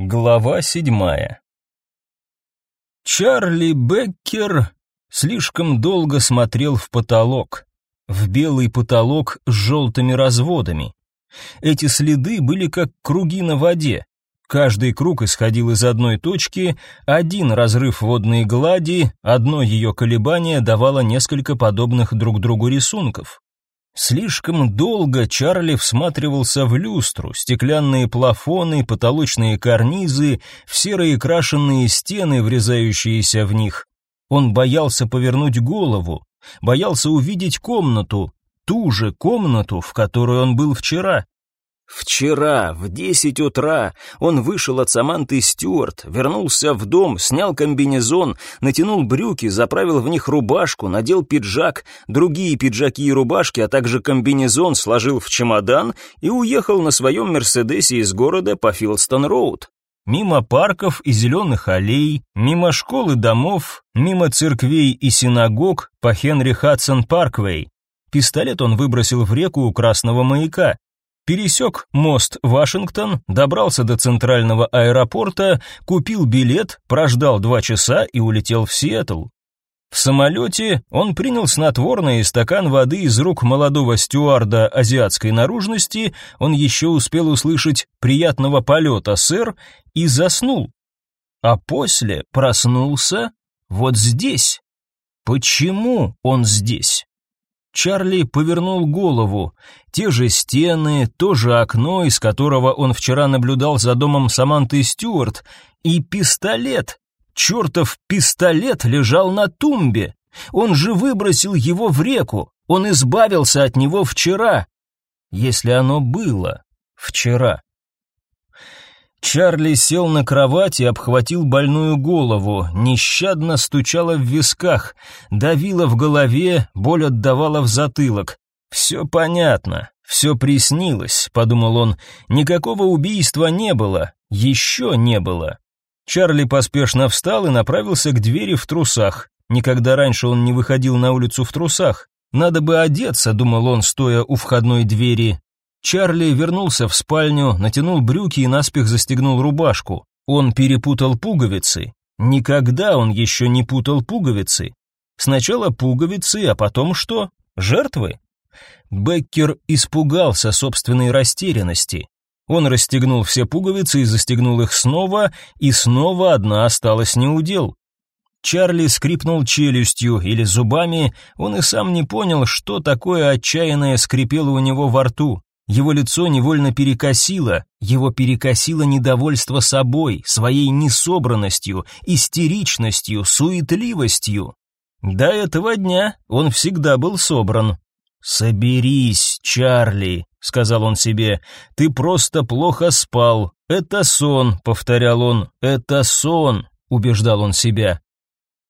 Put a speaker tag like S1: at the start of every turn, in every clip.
S1: Глава седьмая Чарли Беккер слишком долго смотрел в потолок, в белый потолок с желтыми разводами. Эти следы были как круги на воде. Каждый круг исходил из одной точки, один разрыв водной глади, одно ее колебание давало несколько подобных друг другу рисунков. Слишком долго Чарли всматривался в люстру, стеклянные плафоны, потолочные карнизы, в серые крашенные стены, врезающиеся в них. Он боялся повернуть голову, боялся увидеть комнату, ту же комнату, в которой он был вчера. Вчера в десять утра он вышел от Саманты Стюарт, вернулся в дом, снял комбинезон, натянул брюки, заправил в них рубашку, надел пиджак, другие пиджаки и рубашки, а также комбинезон сложил в чемодан и уехал на своем Мерседесе из города по Филстон-Роуд. Мимо парков и зеленых аллей, мимо школ и домов, мимо церквей и синагог по Хенри Хадсон Парквей. Пистолет он выбросил в реку у красного маяка пересек мост Вашингтон, добрался до центрального аэропорта, купил билет, прождал два часа и улетел в Сиэтл. В самолете он принял снотворное и стакан воды из рук молодого стюарда азиатской наружности, он еще успел услышать «приятного полета, сэр», и заснул. А после проснулся вот здесь. Почему он здесь? Чарли повернул голову. Те же стены, то же окно, из которого он вчера наблюдал за домом Саманты Стюарт, и пистолет. Чертов пистолет лежал на тумбе. Он же выбросил его в реку. Он избавился от него вчера. Если оно было вчера. Чарли сел на кровать и обхватил больную голову, нещадно стучало в висках, давило в голове, боль отдавала в затылок. «Все понятно, все приснилось», — подумал он, — «никакого убийства не было, еще не было». Чарли поспешно встал и направился к двери в трусах. Никогда раньше он не выходил на улицу в трусах. «Надо бы одеться», — думал он, стоя у входной двери, Чарли вернулся в спальню, натянул брюки и наспех застегнул рубашку. Он перепутал пуговицы. Никогда он еще не путал пуговицы. Сначала пуговицы, а потом что? Жертвы? Беккер испугался собственной растерянности. Он расстегнул все пуговицы и застегнул их снова, и снова одна осталась неудел. Чарли скрипнул челюстью или зубами, он и сам не понял, что такое отчаянное скрипело у него во рту. Его лицо невольно перекосило, его перекосило недовольство собой, своей несобранностью, истеричностью, суетливостью. До этого дня он всегда был собран. «Соберись, Чарли», — сказал он себе, — «ты просто плохо спал. Это сон», — повторял он, — «это сон», — убеждал он себя.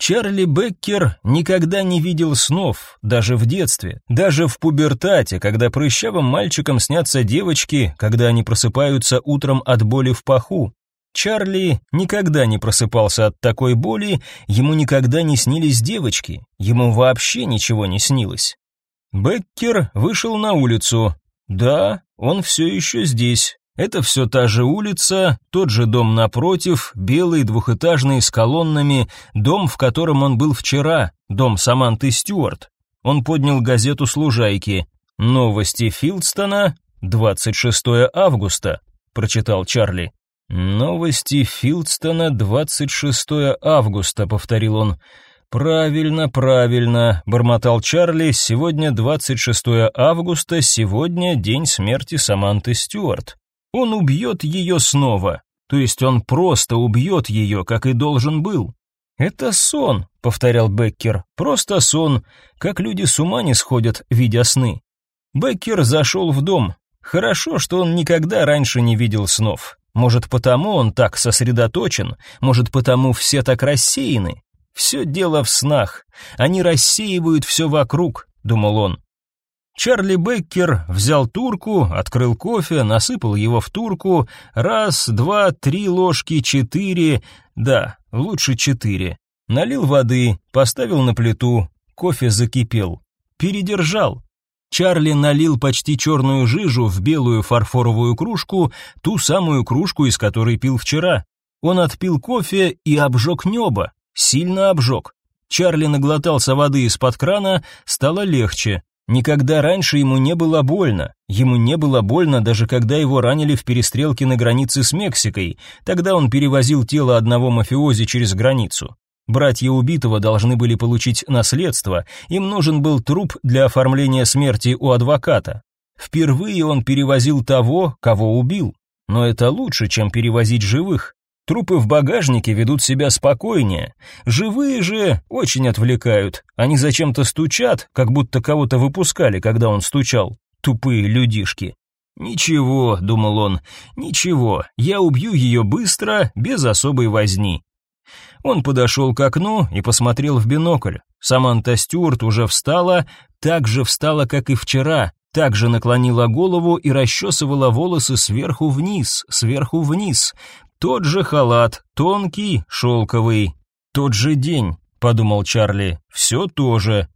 S1: Чарли Беккер никогда не видел снов, даже в детстве, даже в пубертате, когда прыщавым мальчикам снятся девочки, когда они просыпаются утром от боли в паху. Чарли никогда не просыпался от такой боли, ему никогда не снились девочки, ему вообще ничего не снилось. Беккер вышел на улицу. Да, он все еще здесь, это все та же улица, тот же дом напротив, белый двухэтажный с колоннами, дом, в котором он был вчера, дом Саманты Стюарт. Он поднял газету с. «Новости Филдстона, 26 августа», — прочитал Чарли. «Новости Филдстона, 26 августа», — повторил он. «Правильно, правильно», — бормотал Чарли. «Сегодня 26 августа, сегодня день смерти Саманты Стюарт». Он убьет ее снова, то есть он просто убьет ее, как и должен был. «Это сон», — повторял Беккер, — «просто сон, как люди с ума не сходят, видя сны». Беккер зашел в дом. Хорошо, что он никогда раньше не видел снов. Может, потому он так сосредоточен, может, потому все так рассеяны. Все дело в снах. Они рассеивают все вокруг, думал он. Чарли Беккер взял турку, открыл кофе, насыпал его в турку. Раз, два, три ложки, четыре. Да, лучше четыре. Налил воды, поставил на плиту. Кофе закипел. Передержал. Чарли налил почти черную жижу в белую фарфоровую кружку, ту самую кружку, из которой пил вчера. Он отпил кофе и обжег небо, сильно обжег. Чарли наглотался воды из-под крана, стало легче. Никогда раньше ему не было больно. Ему не было больно, даже когда его ранили в перестрелке на границе с Мексикой. Тогда он перевозил тело одного мафиози через границу. Братья убитого должны были получить наследство, им нужен был труп для оформления смерти у адвоката. Впервые он перевозил того, кого убил. Но это лучше, чем перевозить живых. Трупы в багажнике ведут себя спокойнее. Живые же очень отвлекают. Они зачем-то стучат, как будто кого-то выпускали, когда он стучал. Тупые людишки. «Ничего», — думал он, — «ничего, я убью ее быстро, без особой возни». Он подошел к окну и посмотрел в бинокль. Саманта Стюарт уже встала, так же встала, как и вчера, так же наклонила голову и расчесывала волосы сверху вниз, сверху вниз. Тот же халат, тонкий, шелковый. Тот же день, подумал Чарли, все то же.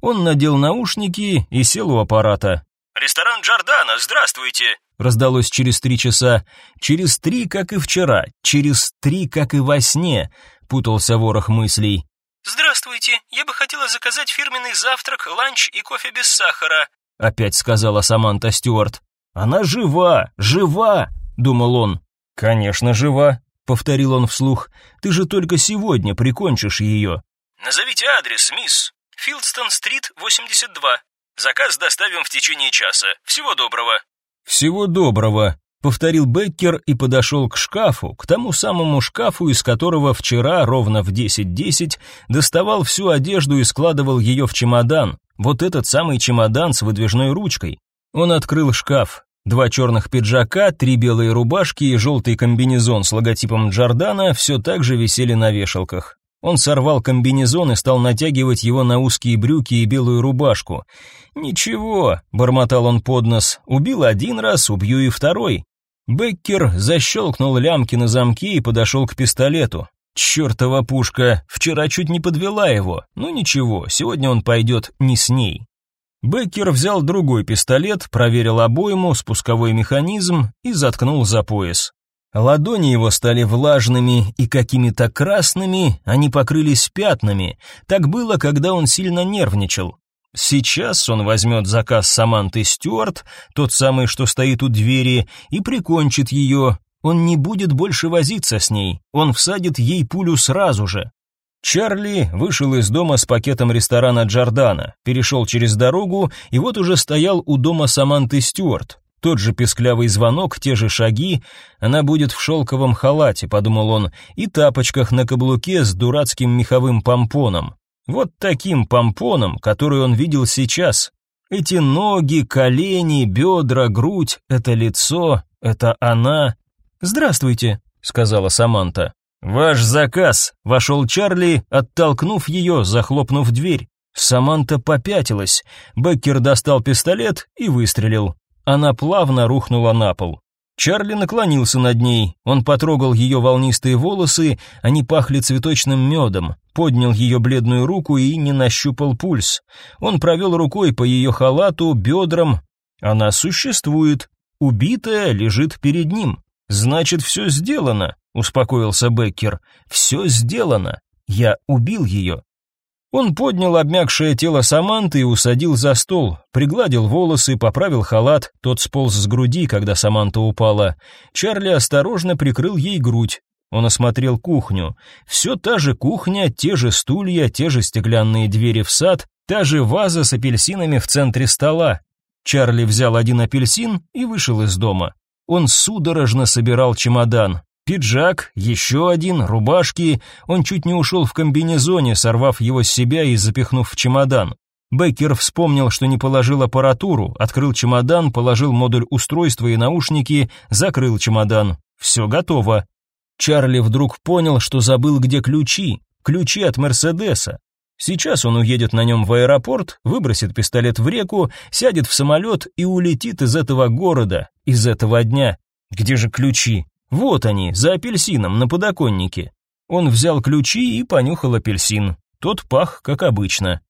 S1: Он надел наушники и сел у аппарата.
S2: «Ресторан Джордана, здравствуйте!»
S1: Раздалось через три часа. Через три, как и вчера. Через три, как и во сне. Путался ворох мыслей.
S2: «Здравствуйте, я бы хотела заказать фирменный завтрак, ланч и кофе без сахара»,
S1: опять сказала Саманта Стюарт. «Она жива, жива!» — думал он. «Конечно, жива», — повторил он вслух. «Ты же только сегодня прикончишь ее».
S2: «Назовите адрес, мисс. Филдстон-стрит, 82. Заказ доставим в течение часа. Всего доброго».
S1: «Всего доброго», — повторил Беккер и подошел к шкафу, к тому самому шкафу, из которого вчера ровно в 10.10 доставал всю одежду и складывал ее в чемодан. Вот этот самый чемодан с выдвижной ручкой. Он открыл шкаф. Два черных пиджака, три белые рубашки и желтый комбинезон с логотипом Джордана все так же висели на вешалках. Он сорвал комбинезон и стал натягивать его на узкие брюки и белую рубашку. «Ничего», — бормотал он под нос, — «убил один раз, убью и второй». Беккер защелкнул лямки на замке и подошел к пистолету. Чертова пушка, вчера чуть не подвела его. Ну ничего, сегодня он пойдет не с ней. Беккер взял другой пистолет, проверил обойму, спусковой механизм и заткнул за пояс. Ладони его стали влажными и какими-то красными, они покрылись пятнами. Так было, когда он сильно нервничал. Сейчас он возьмет заказ Саманты Стюарт, тот самый, что стоит у двери, и прикончит ее. Он не будет больше возиться с ней, он всадит ей пулю сразу же. Чарли вышел из дома с пакетом ресторана Джордана, перешел через дорогу и вот уже стоял у дома Саманты Стюарт. Тот же песклявый звонок, те же шаги. Она будет в шелковом халате, подумал он, и тапочках на каблуке с дурацким меховым помпоном. Вот таким помпоном, который он видел сейчас. Эти ноги, колени, бедра, грудь, это лицо, это она. «Здравствуйте», — сказала Саманта. «Ваш заказ», — вошел Чарли, оттолкнув ее, захлопнув дверь. Саманта попятилась. Беккер достал пистолет и выстрелил. Она плавно рухнула на пол. Чарли наклонился над ней, он потрогал ее волнистые волосы, они пахли цветочным медом, поднял ее бледную руку и не нащупал пульс. Он провел рукой по ее халату, бедрам. Она существует, убитая лежит перед ним. Значит, все сделано, успокоился Беккер. Все сделано. Я убил ее. Он поднял обмякшее тело Саманты и усадил за стол, пригладил волосы, поправил халат, тот сполз с груди, когда Саманта упала. Чарли осторожно прикрыл ей грудь. Он осмотрел кухню. Все та же кухня, те же стулья, те же стеклянные двери в сад, та же ваза с апельсинами в центре стола. Чарли взял один апельсин и вышел из дома. Он судорожно собирал чемодан. Пиджак, еще один, рубашки. Он чуть не ушел в комбинезоне, сорвав его с себя и запихнув в чемодан. Беккер вспомнил, что не положил аппаратуру, открыл чемодан, положил модуль устройства и наушники, закрыл чемодан. Все готово. Чарли вдруг понял, что забыл, где ключи. Ключи от Мерседеса. Сейчас он уедет на нем в аэропорт, выбросит пистолет в реку, сядет в самолет и улетит из этого города, из этого дня. Где же ключи? Вот они, за апельсином на подоконнике. Он взял ключи и понюхал апельсин. Тот пах, как обычно.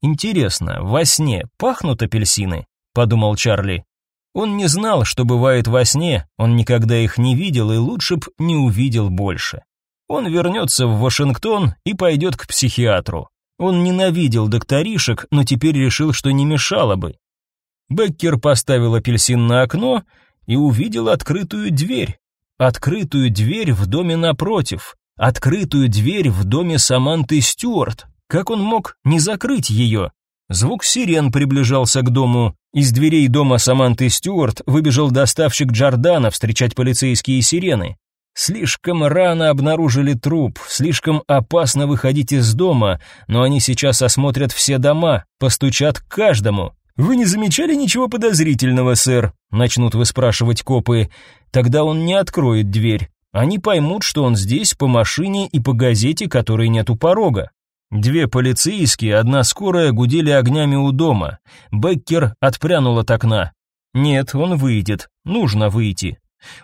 S1: Интересно, во сне пахнут апельсины? подумал Чарли. Он не знал, что бывает во сне, он никогда их не видел и лучше б не увидел больше. Он вернется в Вашингтон и пойдет к психиатру. Он ненавидел докторишек, но теперь решил, что не мешало бы. Беккер поставил апельсин на окно и увидел открытую дверь. Открытую дверь в доме напротив. Открытую дверь в доме Саманты Стюарт. Как он мог не закрыть ее? Звук сирен приближался к дому. Из дверей дома Саманты Стюарт выбежал доставщик Джордана встречать полицейские сирены. Слишком рано обнаружили труп, слишком опасно выходить из дома, но они сейчас осмотрят все дома, постучат к каждому. Вы не замечали ничего подозрительного, сэр? начнут выспрашивать копы. Тогда он не откроет дверь. Они поймут, что он здесь по машине и по газете, которой нет у порога. Две полицейские, одна скорая гудели огнями у дома. Беккер отпрянул от окна. Нет, он выйдет. Нужно выйти.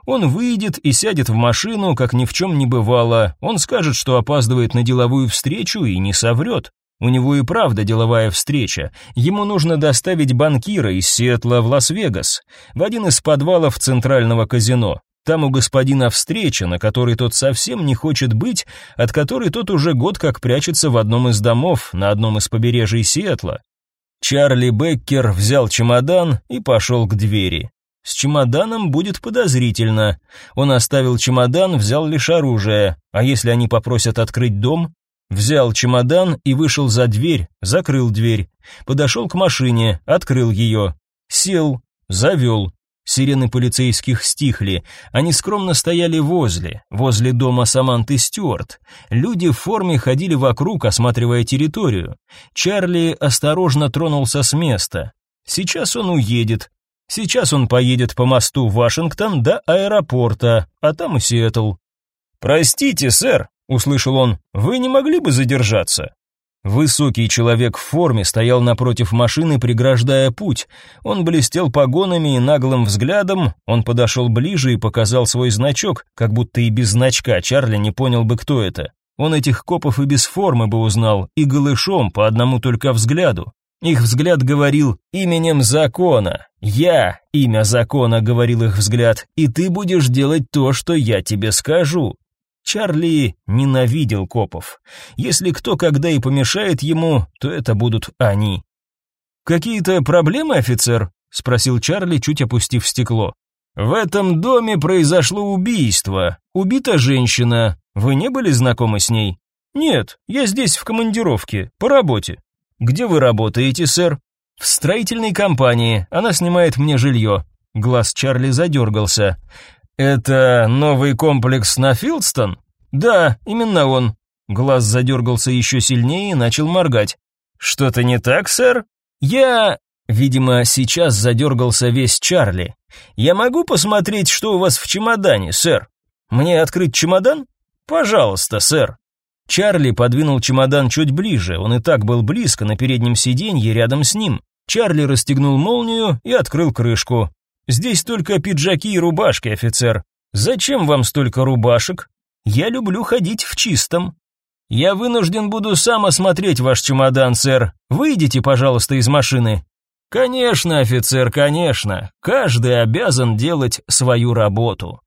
S1: Он выйдет и сядет в машину, как ни в чем не бывало. Он скажет, что опаздывает на деловую встречу и не соврет. У него и правда деловая встреча. Ему нужно доставить банкира из Сиэтла в Лас-Вегас, в один из подвалов центрального казино. Там у господина встреча, на которой тот совсем не хочет быть, от которой тот уже год как прячется в одном из домов на одном из побережий Сиэтла. Чарли Беккер взял чемодан и пошел к двери. С чемоданом будет подозрительно. Он оставил чемодан, взял лишь оружие. А если они попросят открыть дом? Взял чемодан и вышел за дверь, закрыл дверь. Подошел к машине, открыл ее. Сел, завел. Сирены полицейских стихли. Они скромно стояли возле, возле дома Саманты Стюарт. Люди в форме ходили вокруг, осматривая территорию. Чарли осторожно тронулся с места. Сейчас он уедет, Сейчас он поедет по мосту Вашингтон до аэропорта, а там и Сиэтл. «Простите, сэр», — услышал он, — «вы не могли бы задержаться?» Высокий человек в форме стоял напротив машины, преграждая путь. Он блестел погонами и наглым взглядом. Он подошел ближе и показал свой значок, как будто и без значка Чарли не понял бы, кто это. Он этих копов и без формы бы узнал, и голышом по одному только взгляду. Их взгляд говорил «именем закона». «Я, имя закона», — говорил их взгляд, «и ты будешь делать то, что я тебе скажу». Чарли ненавидел копов. Если кто когда и помешает ему, то это будут они. «Какие-то проблемы, офицер?» — спросил Чарли, чуть опустив стекло. «В этом доме произошло убийство. Убита женщина. Вы не были знакомы с ней?» «Нет, я здесь в командировке, по работе». «Где вы работаете, сэр?» «В строительной компании. Она снимает мне жилье». Глаз Чарли задергался. «Это новый комплекс на Филдстон?» «Да, именно он». Глаз задергался еще сильнее и начал моргать. «Что-то не так, сэр?» «Я...» Видимо, сейчас задергался весь Чарли. «Я могу посмотреть, что у вас в чемодане, сэр? Мне открыть чемодан?» «Пожалуйста, сэр». Чарли подвинул чемодан чуть ближе, он и так был близко на переднем сиденье рядом с ним. Чарли расстегнул молнию и открыл крышку. «Здесь только пиджаки и рубашки, офицер. Зачем вам столько рубашек? Я люблю ходить в чистом». «Я вынужден буду сам осмотреть ваш чемодан, сэр. Выйдите, пожалуйста, из машины». «Конечно, офицер, конечно. Каждый обязан делать свою работу».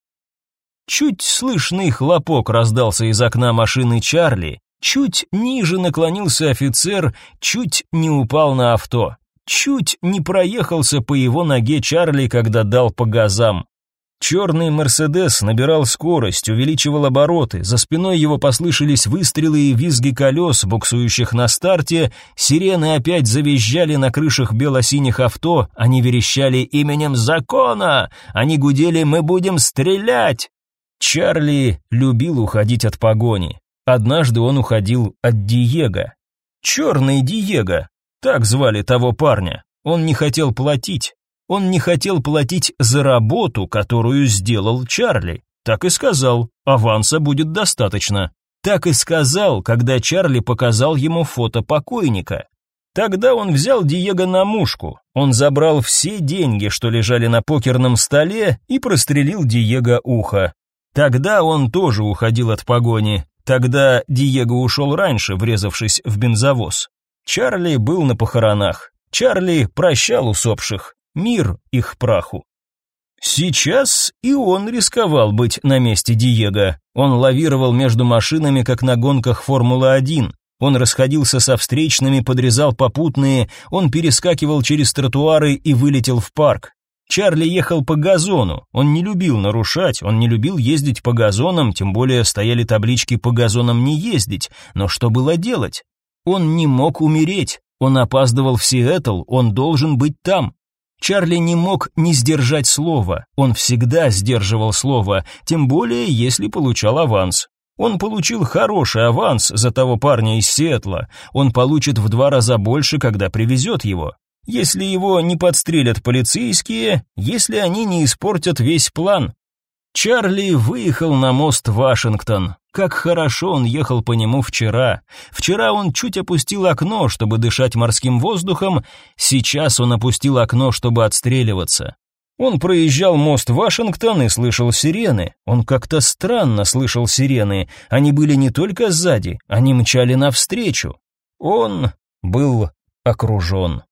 S1: Чуть слышный хлопок раздался из окна машины Чарли, чуть ниже наклонился офицер, чуть не упал на авто, чуть не проехался по его ноге Чарли, когда дал по газам. Черный «Мерседес» набирал скорость, увеличивал обороты, за спиной его послышались выстрелы и визги колес, буксующих на старте, сирены опять завизжали на крышах бело-синих авто, они верещали именем закона, они гудели «Мы будем стрелять!» Чарли любил уходить от погони. Однажды он уходил от Диего. Черный Диего, так звали того парня. Он не хотел платить. Он не хотел платить за работу, которую сделал Чарли. Так и сказал, аванса будет достаточно. Так и сказал, когда Чарли показал ему фото покойника. Тогда он взял Диего на мушку. Он забрал все деньги, что лежали на покерном столе, и прострелил Диего ухо. Тогда он тоже уходил от погони. Тогда Диего ушел раньше, врезавшись в бензовоз. Чарли был на похоронах. Чарли прощал усопших. Мир их праху. Сейчас и он рисковал быть на месте Диего. Он лавировал между машинами, как на гонках Формулы-1. Он расходился со встречными, подрезал попутные, он перескакивал через тротуары и вылетел в парк. Чарли ехал по газону. Он не любил нарушать, он не любил ездить по газонам, тем более стояли таблички по газонам не ездить. Но что было делать? Он не мог умереть. Он опаздывал в Сиэтл, он должен быть там. Чарли не мог не сдержать слова. Он всегда сдерживал слово, тем более если получал аванс. Он получил хороший аванс за того парня из Сиэтла. Он получит в два раза больше, когда привезет его если его не подстрелят полицейские, если они не испортят весь план. Чарли выехал на мост Вашингтон. Как хорошо он ехал по нему вчера. Вчера он чуть опустил окно, чтобы дышать морским воздухом, сейчас он опустил окно, чтобы отстреливаться. Он проезжал мост Вашингтон и слышал сирены. Он как-то странно слышал сирены. Они были не только сзади, они мчали навстречу. Он был окружен.